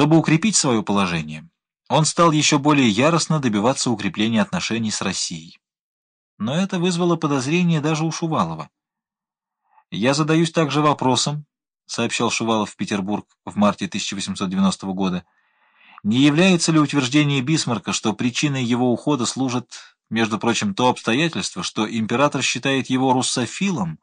Чтобы укрепить свое положение, он стал еще более яростно добиваться укрепления отношений с Россией. Но это вызвало подозрение даже у Шувалова. «Я задаюсь также вопросом», — сообщал Шувалов в Петербург в марте 1890 года, «не является ли утверждение Бисмарка, что причиной его ухода служит, между прочим, то обстоятельство, что император считает его руссофилом,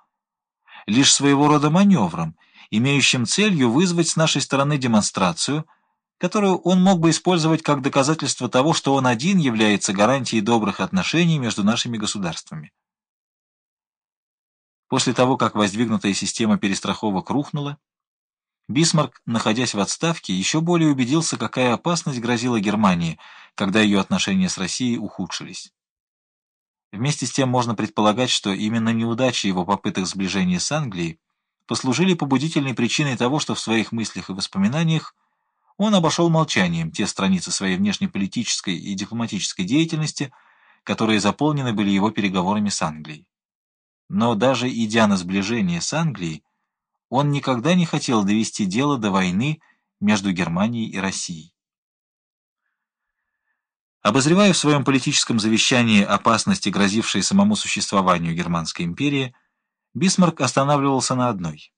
лишь своего рода маневром, имеющим целью вызвать с нашей стороны демонстрацию — которую он мог бы использовать как доказательство того, что он один является гарантией добрых отношений между нашими государствами. После того, как воздвигнутая система перестраховок рухнула, Бисмарк, находясь в отставке, еще более убедился, какая опасность грозила Германии, когда ее отношения с Россией ухудшились. Вместе с тем можно предполагать, что именно неудачи его попыток сближения с Англией послужили побудительной причиной того, что в своих мыслях и воспоминаниях он обошел молчанием те страницы своей внешнеполитической и дипломатической деятельности, которые заполнены были его переговорами с Англией. Но даже идя на сближение с Англией, он никогда не хотел довести дело до войны между Германией и Россией. Обозревая в своем политическом завещании опасности, грозившие самому существованию Германской империи, Бисмарк останавливался на одной.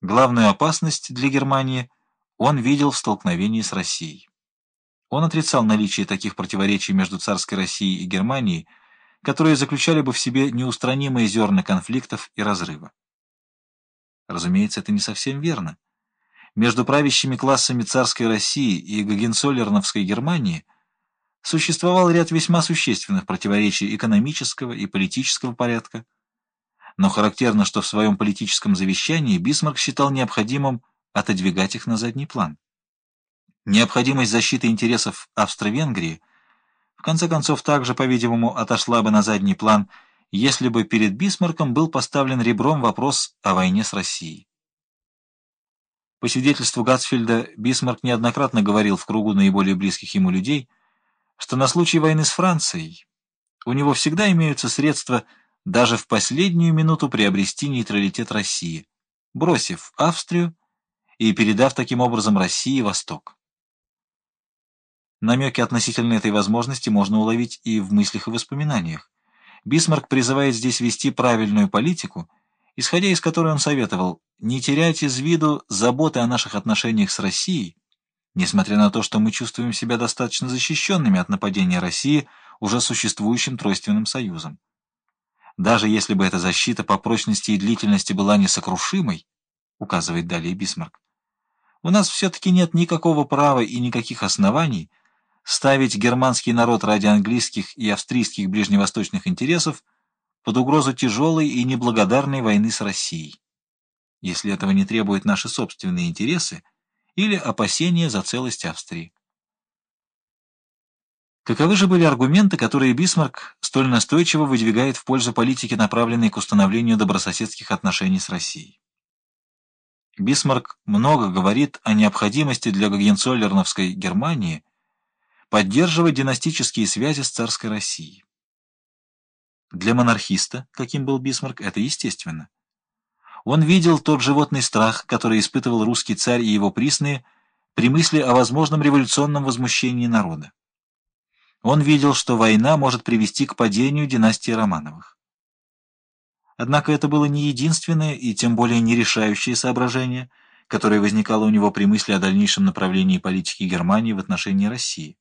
Главную опасность для Германии – он видел в столкновении с Россией. Он отрицал наличие таких противоречий между царской Россией и Германией, которые заключали бы в себе неустранимые зерна конфликтов и разрыва. Разумеется, это не совсем верно. Между правящими классами царской России и Гагенцоллерновской Германии существовал ряд весьма существенных противоречий экономического и политического порядка, но характерно, что в своем политическом завещании Бисмарк считал необходимым отодвигать их на задний план. Необходимость защиты интересов Австро-Венгрии в конце концов также, по-видимому, отошла бы на задний план, если бы перед Бисмарком был поставлен ребром вопрос о войне с Россией. По свидетельству Гатцфельда, Бисмарк неоднократно говорил в кругу наиболее близких ему людей, что на случай войны с Францией у него всегда имеются средства даже в последнюю минуту приобрести нейтралитет России, бросив Австрию и передав таким образом России Восток. Намеки относительно этой возможности можно уловить и в мыслях и воспоминаниях. Бисмарк призывает здесь вести правильную политику, исходя из которой он советовал не терять из виду заботы о наших отношениях с Россией, несмотря на то, что мы чувствуем себя достаточно защищенными от нападения России уже существующим тройственным союзом. Даже если бы эта защита по прочности и длительности была несокрушимой, указывает далее Бисмарк, у нас все-таки нет никакого права и никаких оснований ставить германский народ ради английских и австрийских ближневосточных интересов под угрозу тяжелой и неблагодарной войны с Россией, если этого не требуют наши собственные интересы или опасения за целость Австрии. Каковы же были аргументы, которые Бисмарк столь настойчиво выдвигает в пользу политики, направленной к установлению добрососедских отношений с Россией? Бисмарк много говорит о необходимости для Гогенцоллерновской Германии поддерживать династические связи с царской Россией. Для монархиста, каким был Бисмарк, это естественно. Он видел тот животный страх, который испытывал русский царь и его присные при мысли о возможном революционном возмущении народа. Он видел, что война может привести к падению династии Романовых. Однако это было не единственное и тем более не решающее соображение, которое возникало у него при мысли о дальнейшем направлении политики Германии в отношении России.